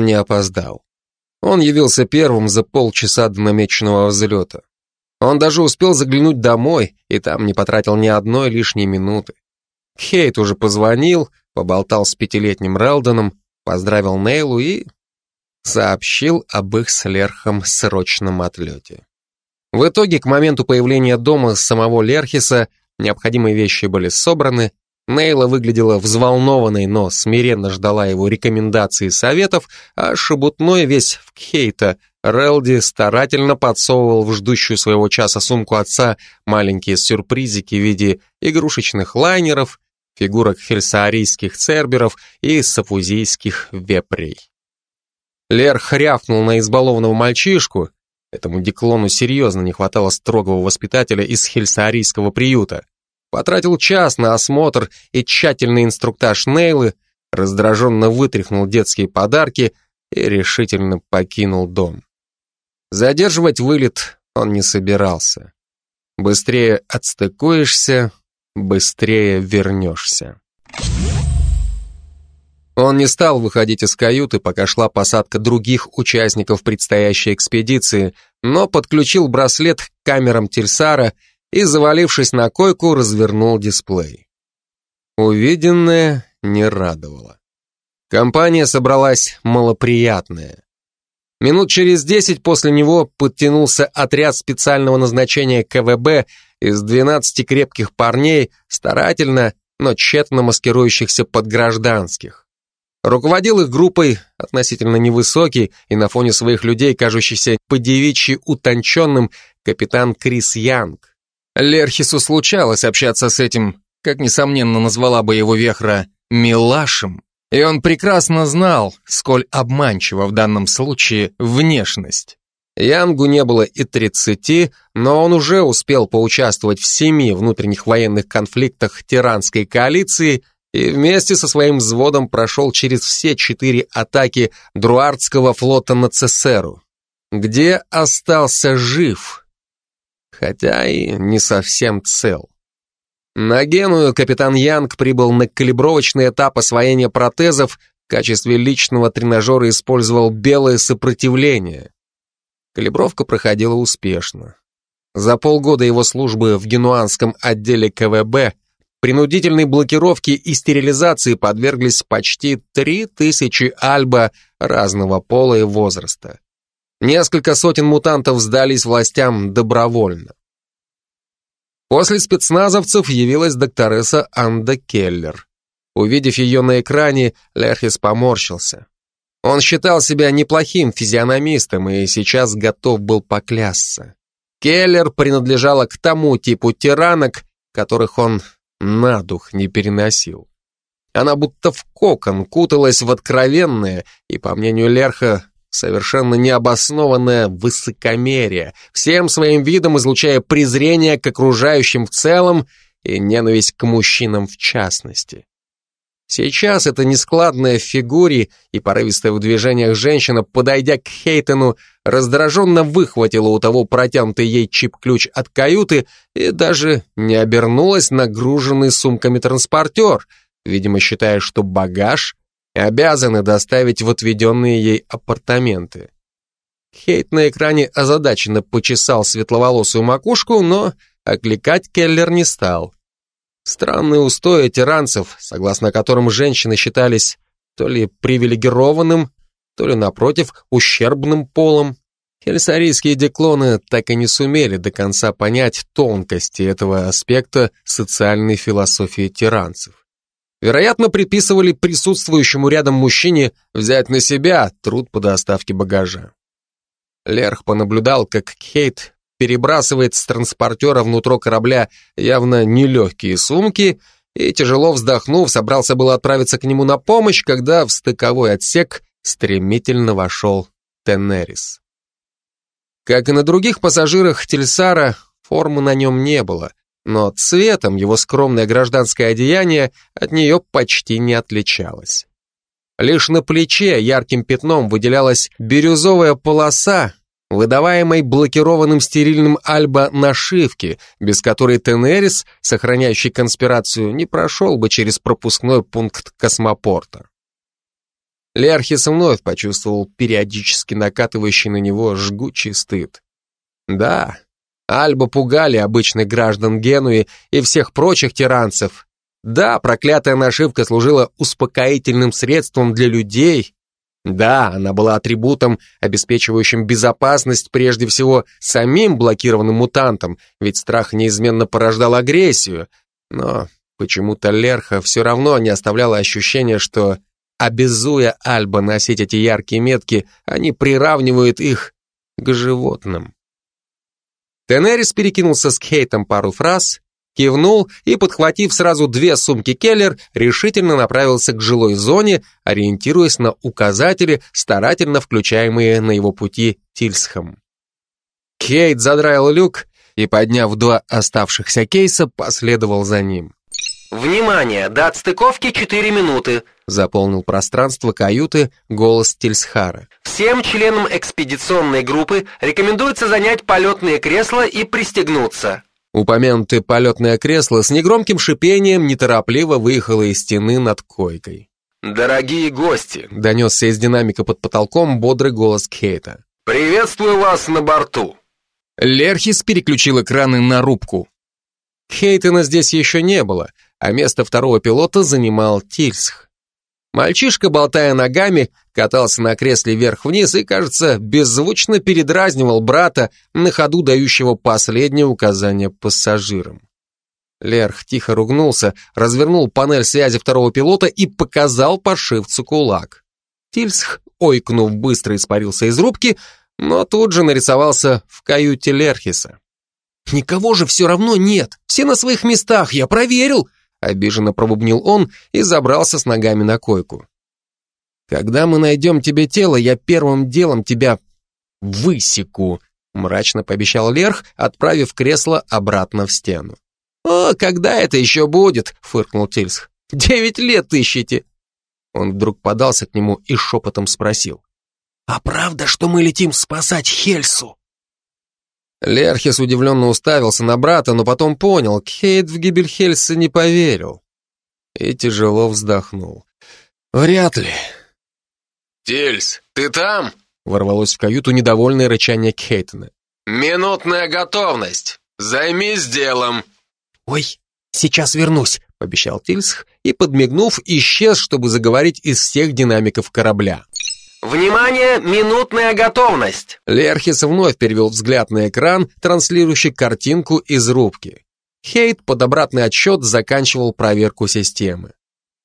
он не опоздал. Он явился первым за полчаса до намеченного взлета. Он даже успел заглянуть домой и там не потратил ни одной лишней минуты. Хейт уже позвонил, поболтал с пятилетним Релдоном, поздравил Нейлу и сообщил об их с Лерхом срочном отлете. В итоге, к моменту появления дома самого Лерхиса, необходимые вещи были собраны, Нейла выглядела взволнованной, но смиренно ждала его рекомендаций и советов, а шебутной весь в Кейта Релди старательно подсовывал в ждущую своего часа сумку отца маленькие сюрпризики в виде игрушечных лайнеров, фигурок хельсаарийских церберов и сафузийских вепрей. Лер хряфнул на избалованного мальчишку, этому деклону серьезно не хватало строгого воспитателя из хельсаарийского приюта, потратил час на осмотр и тщательный инструктаж Нейлы, раздраженно вытряхнул детские подарки и решительно покинул дом. Задерживать вылет он не собирался. Быстрее отстыкуешься, быстрее вернешься. Он не стал выходить из каюты, пока шла посадка других участников предстоящей экспедиции, но подключил браслет к камерам Тельсара и, завалившись на койку, развернул дисплей. Увиденное не радовало. Компания собралась малоприятная. Минут через десять после него подтянулся отряд специального назначения КВБ из 12 крепких парней, старательно, но тщетно маскирующихся под гражданских. Руководил их группой относительно невысокий и на фоне своих людей кажущийся подевичьи утонченным капитан Крис Янг. Лерхису случалось общаться с этим, как несомненно назвала бы его вехра, «милашем», и он прекрасно знал, сколь обманчива в данном случае внешность. Янгу не было и тридцати, но он уже успел поучаствовать в семи внутренних военных конфликтах тиранской коалиции и вместе со своим взводом прошел через все четыре атаки Друардского флота на Цесеру, где остался жив, хотя и не совсем цел. На Геную капитан Янг прибыл на калибровочный этап освоения протезов, в качестве личного тренажера использовал белое сопротивление. Калибровка проходила успешно. За полгода его службы в генуанском отделе КВБ принудительной блокировке и стерилизации подверглись почти три тысячи альба разного пола и возраста. Несколько сотен мутантов сдались властям добровольно. После спецназовцев явилась докторесса Анда Келлер. Увидев ее на экране, Лерхис поморщился. Он считал себя неплохим физиономистом и сейчас готов был поклясться. Келлер принадлежала к тому типу тиранок, которых он на дух не переносил. Она будто в кокон куталась в откровенное и, по мнению Лерха, совершенно необоснованное высокомерие, всем своим видом излучая презрение к окружающим в целом и ненависть к мужчинам в частности. Сейчас эта нескладная в фигуре и порывистая в движениях женщина, подойдя к Хейтену, раздраженно выхватила у того протянутый ей чип-ключ от каюты и даже не обернулась нагруженный сумками транспортер, видимо, считая, что багаж обязаны доставить в отведенные ей апартаменты. Хейт на экране озадаченно почесал светловолосую макушку, но окликать Келлер не стал. Странные устои тиранцев, согласно которым женщины считались то ли привилегированным, то ли, напротив, ущербным полом. Хельсарийские деклоны так и не сумели до конца понять тонкости этого аспекта социальной философии тиранцев. Вероятно, приписывали присутствующему рядом мужчине взять на себя труд по доставке багажа. Лерх понаблюдал, как Кейт перебрасывает с транспортера внутрь корабля явно нелегкие сумки и, тяжело вздохнув, собрался было отправиться к нему на помощь, когда в стыковой отсек стремительно вошел Тенерис. Как и на других пассажирах Тельсара, формы на нем не было, но цветом его скромное гражданское одеяние от нее почти не отличалось. Лишь на плече ярким пятном выделялась бирюзовая полоса, выдаваемой блокированным стерильным альба нашивки, без которой Тенерис, сохраняющий конспирацию, не прошел бы через пропускной пункт космопорта. Лерхис вновь почувствовал периодически накатывающий на него жгучий стыд. Да, Альба пугали обычных граждан Генуи и всех прочих тиранцев. Да, проклятая нашивка служила успокоительным средством для людей. Да, она была атрибутом, обеспечивающим безопасность прежде всего самим блокированным мутантам, ведь страх неизменно порождал агрессию. Но почему-то Лерха все равно не оставляла ощущения, что, обязуя Альба носить эти яркие метки, они приравнивают их к животным. Тенерис перекинулся с Кейтом пару фраз, кивнул и, подхватив сразу две сумки Келлер, решительно направился к жилой зоне, ориентируясь на указатели, старательно включаемые на его пути Тильсхом. Кейт задраил люк и, подняв два оставшихся кейса, последовал за ним. «Внимание! До отстыковки 4 минуты!» Заполнил пространство каюты голос Тильсхара. «Всем членам экспедиционной группы рекомендуется занять полетные кресла и пристегнуться». Упомянутое полетное кресло с негромким шипением неторопливо выехало из стены над койкой. «Дорогие гости!» — донесся из динамика под потолком бодрый голос Кейта. «Приветствую вас на борту!» Лерхис переключил экраны на рубку. Хейтена здесь еще не было, а место второго пилота занимал Тильсх. Мальчишка, болтая ногами, катался на кресле вверх-вниз и, кажется, беззвучно передразнивал брата, на ходу дающего последнее указание пассажирам. Лерх тихо ругнулся, развернул панель связи второго пилота и показал паршивцу кулак. Тильсх, ойкнув, быстро испарился из рубки, но тут же нарисовался в каюте Лерхиса. «Никого же все равно нет, все на своих местах, я проверил!» Обиженно пробубнил он и забрался с ногами на койку. «Когда мы найдем тебе тело, я первым делом тебя высеку», мрачно пообещал Лерх, отправив кресло обратно в стену. «О, когда это еще будет?» — фыркнул Тильсх. «Девять лет ищете!» Он вдруг подался к нему и шепотом спросил. «А правда, что мы летим спасать Хельсу?» Лерхис удивленно уставился на брата, но потом понял, Кейт в гибель Хельса не поверил. И тяжело вздохнул. «Вряд ли». «Тильс, ты там?» Ворвалось в каюту недовольное рычание Кейтона. «Минутная готовность! Займись делом!» «Ой, сейчас вернусь», — пообещал Тильсх и, подмигнув, исчез, чтобы заговорить из всех динамиков корабля. «Внимание! Минутная готовность!» Лерхис вновь перевел взгляд на экран, транслирующий картинку из рубки. Хейт под обратный отсчет заканчивал проверку системы.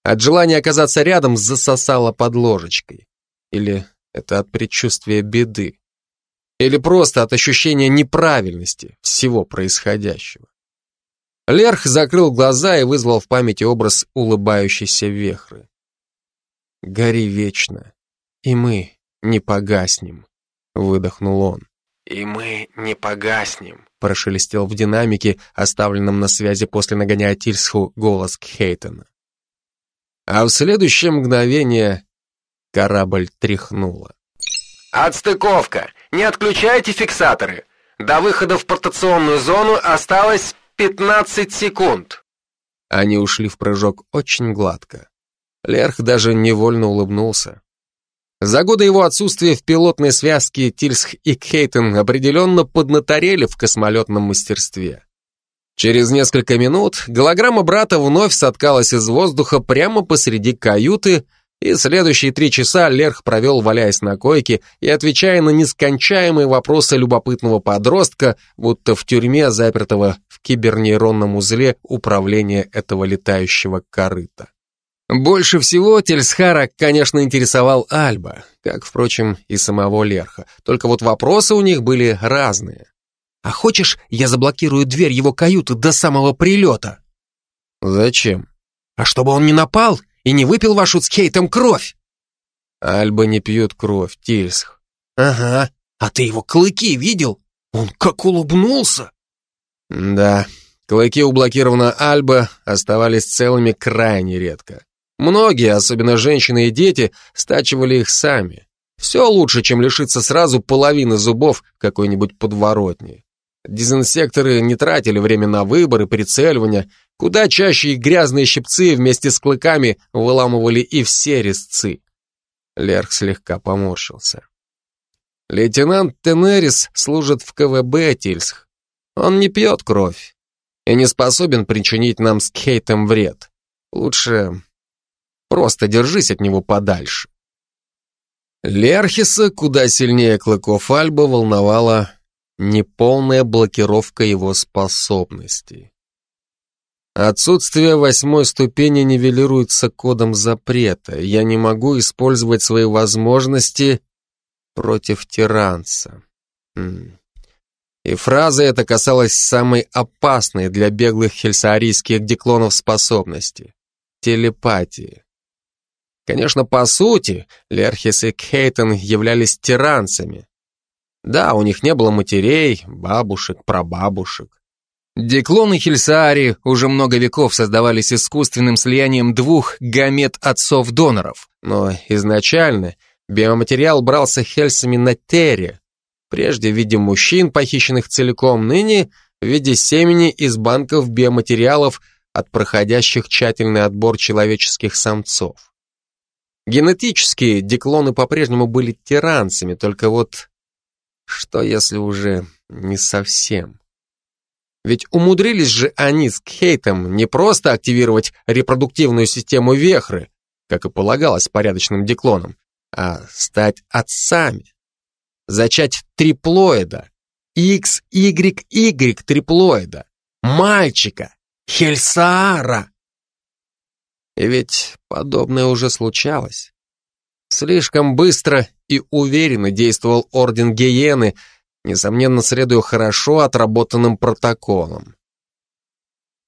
От желания оказаться рядом засосало под ложечкой. Или это от предчувствия беды. Или просто от ощущения неправильности всего происходящего. Лерх закрыл глаза и вызвал в памяти образ улыбающейся вехры. «Гори вечно, «И мы не погаснем», — выдохнул он. «И мы не погаснем», — прошелестел в динамике, оставленном на связи после нагоняя Тильсху голос Хейтона. А в следующее мгновение корабль тряхнуло. «Отстыковка! Не отключайте фиксаторы! До выхода в портационную зону осталось 15 секунд!» Они ушли в прыжок очень гладко. Лерх даже невольно улыбнулся. За годы его отсутствия в пилотной связке Тильсх и Кейтен определенно поднаторели в космолетном мастерстве. Через несколько минут голограмма брата вновь соткалась из воздуха прямо посреди каюты, и следующие три часа Лерх провел, валяясь на койке и отвечая на нескончаемые вопросы любопытного подростка, будто в тюрьме, запертого в кибернейронном узле управления этого летающего корыта. Больше всего Тельсхара, конечно, интересовал Альба, как, впрочем, и самого Лерха. Только вот вопросы у них были разные. «А хочешь, я заблокирую дверь его каюты до самого прилета?» «Зачем?» «А чтобы он не напал и не выпил вашу с Кейтом кровь!» «Альба не пьет кровь, Тильсх». «Ага, а ты его клыки видел? Он как улыбнулся!» «Да, клыки у блокированного Альба оставались целыми крайне редко. Многие, особенно женщины и дети, стачивали их сами. Все лучше, чем лишиться сразу половины зубов какой-нибудь подворотне. Дезинсекторы не тратили время на выбор и прицеливание, куда чаще их грязные щипцы вместе с клыками выламывали и все резцы. Лерх слегка поморщился. Лейтенант Тенерис служит в КВБ Тильсх. Он не пьет кровь и не способен причинить нам с Кейтом вред. Лучше просто держись от него подальше. Лерхиса куда сильнее клыков Альба волновала неполная блокировка его способностей. Отсутствие восьмой ступени нивелируется кодом запрета. Я не могу использовать свои возможности против тиранца. И фраза эта касалась самой опасной для беглых хельсаарийских диклонов способности — телепатии. Конечно, по сути, Лерхис и Кейтон являлись тиранцами. Да, у них не было матерей, бабушек, прабабушек. Диклоны Хельсаари уже много веков создавались искусственным слиянием двух гамет-отцов-доноров, но изначально биоматериал брался Хельсами на Терре, прежде в виде мужчин, похищенных целиком, ныне в виде семени из банков биоматериалов от проходящих тщательный отбор человеческих самцов. Генетически диклоны по-прежнему были тиранцами, только вот что если уже не совсем? Ведь умудрились же они с Кейтом не просто активировать репродуктивную систему Вехры, как и полагалось порядочным диклонам, а стать отцами. Зачать триплоида, XYY триплоида, мальчика, Хельсаара. И ведь подобное уже случалось. Слишком быстро и уверенно действовал Орден Гиены, несомненно, следуя хорошо отработанным протоколам.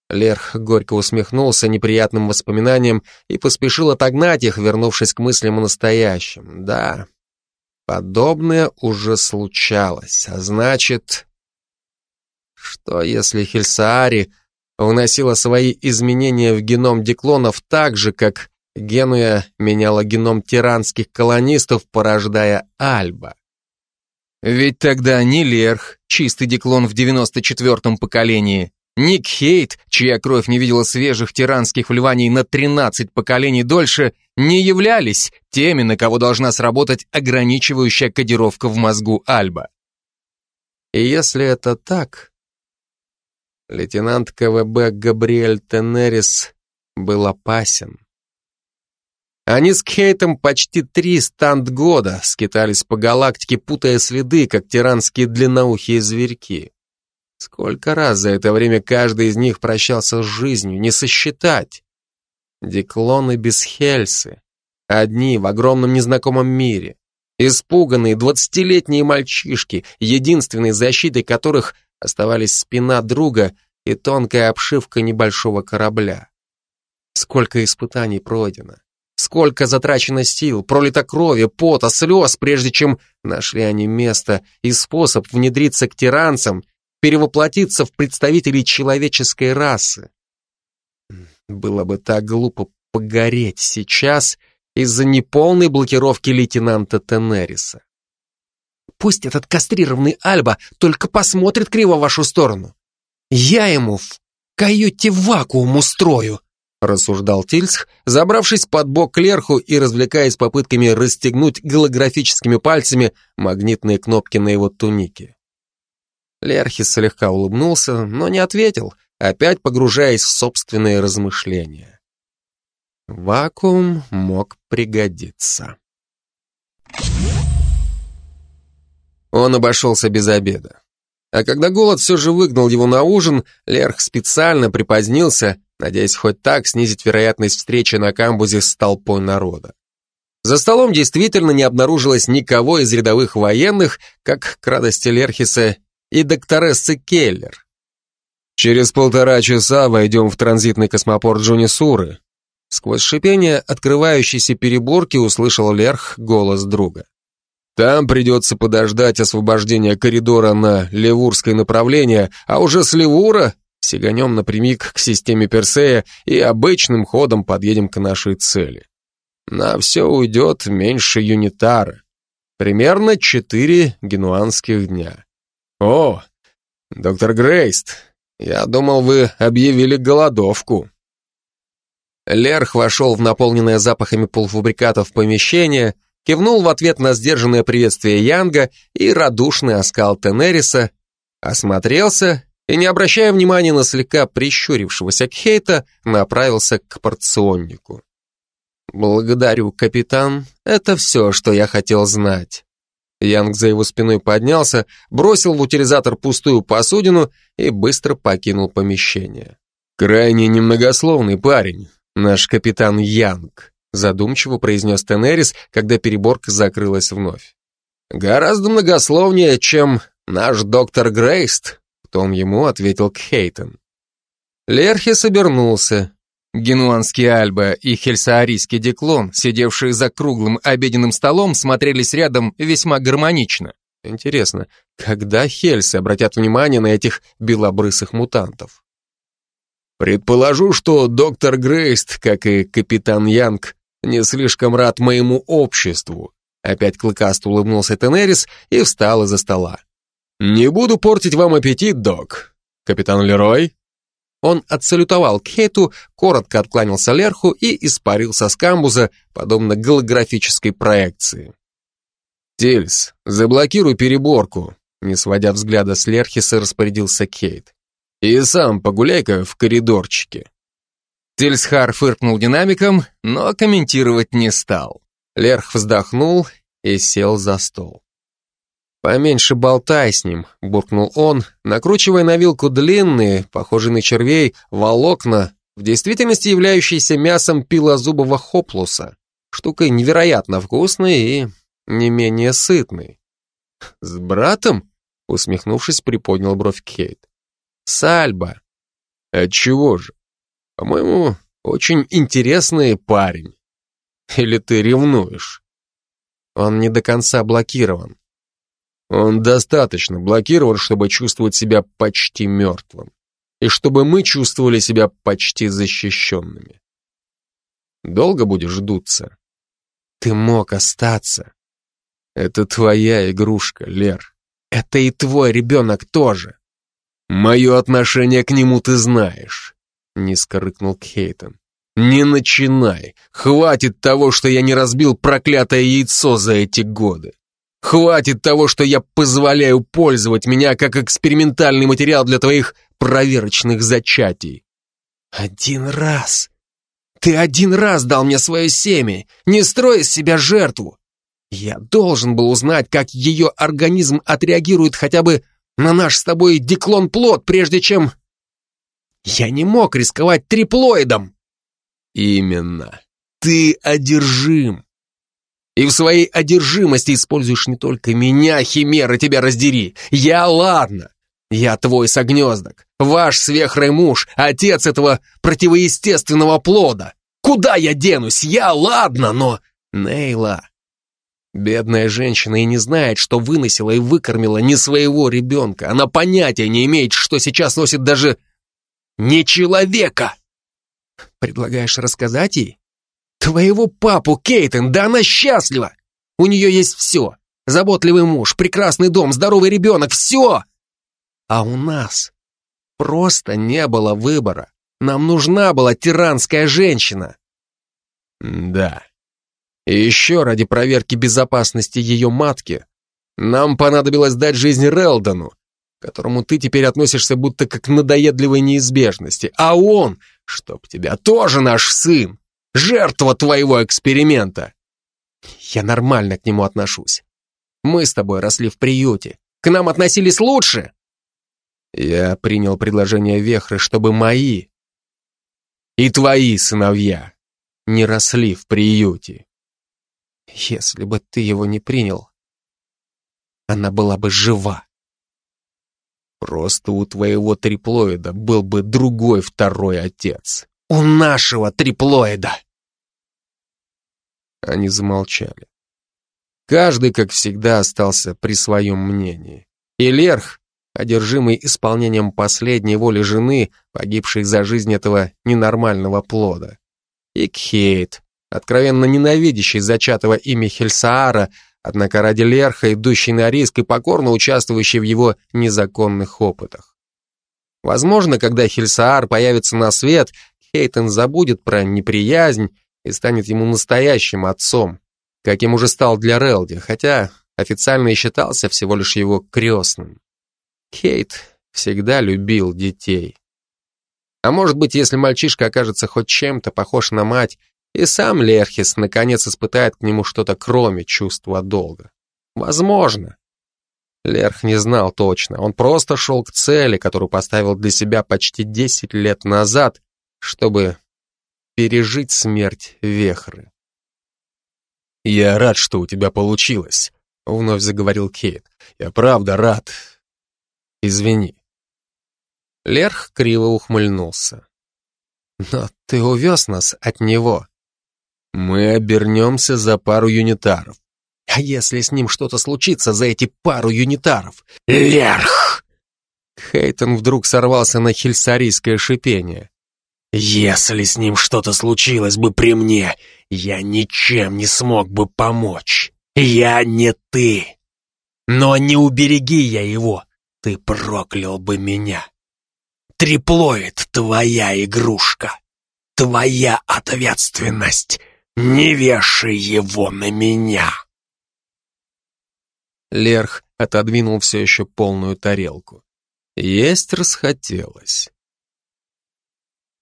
Лерх горько усмехнулся неприятным воспоминаниям и поспешил отогнать их, вернувшись к мыслям о настоящем. Да, подобное уже случалось, а значит... Что если Хельсаари вносила свои изменения в геном диклонов так же, как Генуя меняла геном тиранских колонистов, порождая Альба. Ведь тогда ни Лерх, чистый диклон в 94-м поколении, ни Кхейт, чья кровь не видела свежих тиранских вливаний на 13 поколений дольше, не являлись теми, на кого должна сработать ограничивающая кодировка в мозгу Альба. И если это так, лейтенант КВБ Габриэль Тенерис был опасен. Они с Кейтом почти три станд-года скитались по галактике, путая следы, как тиранские длинноухие зверьки. Сколько раз за это время каждый из них прощался с жизнью, не сосчитать. Диклоны без Хельсы. Одни в огромном незнакомом мире. Испуганные двадцатилетние мальчишки, единственной защитой которых оставались спина друга и тонкая обшивка небольшого корабля. Сколько испытаний пройдено, сколько затрачено сил, пролито крови, пота, слез, прежде чем нашли они место и способ внедриться к тиранцам, перевоплотиться в представителей человеческой расы. Было бы так глупо погореть сейчас из-за неполной блокировки лейтенанта Тенериса. Пусть этот кастрированный Альба только посмотрит криво в вашу сторону. Я ему в каюте вакуум устрою, рассуждал Тильсх, забравшись под бок Клерху и развлекаясь попытками расстегнуть голографическими пальцами магнитные кнопки на его тунике. Лерхис слегка улыбнулся, но не ответил, опять погружаясь в собственные размышления. Вакуум мог пригодиться. Он обошелся без обеда. А когда голод все же выгнал его на ужин, Лерх специально припозднился, надеясь хоть так снизить вероятность встречи на камбузе с толпой народа. За столом действительно не обнаружилось никого из рядовых военных, как к радости Лерхиса и докторессы Келлер. «Через полтора часа войдем в транзитный космопорт Джунисуры», Сквозь шипение открывающейся переборки услышал Лерх голос друга. Там придется подождать освобождения коридора на Левурское направление, а уже с Левура сиганем напрямик к системе Персея и обычным ходом подъедем к нашей цели. На все уйдет меньше юнитара. Примерно четыре генуанских дня. О, доктор Грейст, я думал, вы объявили голодовку. Лерх вошел в наполненное запахами полуфабрикатов помещение кивнул в ответ на сдержанное приветствие Янга и радушный оскал Тенериса, осмотрелся и, не обращая внимания на слегка прищурившегося Кхейта, направился к порционнику. «Благодарю, капитан, это все, что я хотел знать». Янг за его спиной поднялся, бросил в утилизатор пустую посудину и быстро покинул помещение. «Крайне немногословный парень, наш капитан Янг», задумчиво произнес Тенерис, когда переборка закрылась вновь. «Гораздо многословнее, чем наш доктор Грейст», в том ему ответил Кхейтон. Лерхис обернулся. Генуанский Альба и хельсаарийский Деклон, сидевшие за круглым обеденным столом, смотрелись рядом весьма гармонично. Интересно, когда хельсы обратят внимание на этих белобрысых мутантов? Предположу, что доктор Грейст, как и капитан Янг, не слишком рад моему обществу. Опять клыкаст улыбнулся Тенерис и встал из-за стола. Не буду портить вам аппетит, док. Капитан Лерой? Он отсалютовал Кейту, коротко откланялся Лерху и испарился с камбуза, подобно голографической проекции. «Тильс, заблокируй переборку», не сводя взгляда с Лерхиса, распорядился Кейт. «И сам погуляй-ка в коридорчике». Тильсхар фыркнул динамиком, но комментировать не стал. Лерх вздохнул и сел за стол. «Поменьше болтай с ним», — буркнул он, накручивая на вилку длинные, похожие на червей, волокна, в действительности являющиеся мясом пилозубого хоплуса. Штукой невероятно вкусной и не менее сытной. «С братом?» — усмехнувшись, приподнял бровь Кейт. «С Альба». «Отчего же? По-моему, очень интересный парень. Или ты ревнуешь?» Он не до конца блокирован. Он достаточно блокирован, чтобы чувствовать себя почти мертвым. И чтобы мы чувствовали себя почти защищенными. Долго будешь дуться? Ты мог остаться. Это твоя игрушка, Лер. Это и твой ребенок тоже. Мое отношение к нему ты знаешь, низко рыкнул Кейтон. Не начинай. Хватит того, что я не разбил проклятое яйцо за эти годы. Хватит того, что я позволяю пользовать меня как экспериментальный материал для твоих проверочных зачатий. Один раз. Ты один раз дал мне свое семя, не строй из себя жертву. Я должен был узнать, как ее организм отреагирует хотя бы на наш с тобой диклон-плод, прежде чем... Я не мог рисковать триплоидом. Именно. Ты одержим. И в своей одержимости используешь не только меня, Химера, тебя раздери. Я ладно. Я твой согнездок, ваш свехрой муж, отец этого противоестественного плода. Куда я денусь? Я ладно, но... Нейла... Бедная женщина и не знает, что выносила и выкормила не своего ребенка. Она понятия не имеет, что сейчас носит даже не человека. Предлагаешь рассказать ей? Твоего папу, Кейтен, да она счастлива! У нее есть все. Заботливый муж, прекрасный дом, здоровый ребенок, все! А у нас просто не было выбора. Нам нужна была тиранская женщина. Да. И еще ради проверки безопасности ее матки нам понадобилось дать жизнь Релдону, которому ты теперь относишься будто как к надоедливой неизбежности. А он, чтоб тебя, тоже наш сын. Жертва твоего эксперимента. Я нормально к нему отношусь. Мы с тобой росли в приюте. К нам относились лучше. Я принял предложение Вехры, чтобы мои и твои сыновья не росли в приюте. Если бы ты его не принял, она была бы жива. Просто у твоего триплоида был бы другой второй отец. У нашего триплоида. Они замолчали. Каждый, как всегда, остался при своем мнении. И Лерх, одержимый исполнением последней воли жены, погибшей за жизнь этого ненормального плода. И Кхейт, откровенно ненавидящий зачатого ими Хельсаара, однако ради Лерха, идущий на риск и покорно участвующий в его незаконных опытах. Возможно, когда Хельсаар появится на свет, Хейтен забудет про неприязнь и станет ему настоящим отцом, каким уже стал для Релди, хотя официально и считался всего лишь его крестным. Кейт всегда любил детей. А может быть, если мальчишка окажется хоть чем-то похож на мать, и сам Лерхис наконец испытает к нему что-то кроме чувства долга. Возможно. Лерх не знал точно, он просто шел к цели, которую поставил для себя почти 10 лет назад, чтобы пережить смерть Вехры. «Я рад, что у тебя получилось», — вновь заговорил Кейт. «Я правда рад. Извини». Лерх криво ухмыльнулся. «Но ты увез нас от него». «Мы обернемся за пару юнитаров». «А если с ним что-то случится за эти пару юнитаров?» «Лерх!» Хейтон вдруг сорвался на хельсарийское шипение. Если с ним что-то случилось бы при мне, я ничем не смог бы помочь. Я не ты. Но не убереги я его, ты проклял бы меня. Триплоид твоя игрушка, твоя ответственность. Не вешай его на меня. Лерх отодвинул все еще полную тарелку. Есть расхотелось.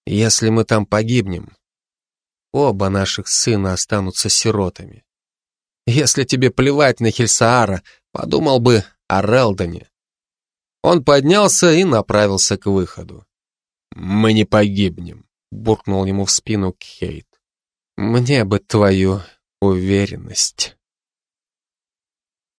Если мы там погибнем, оба наших сына останутся сиротами. Если тебе плевать на Хельсаара, подумал бы о Релдоне. Он поднялся и направился к выходу. «Мы не погибнем», — буркнул ему в спину Кейт. «Мне бы твою уверенность».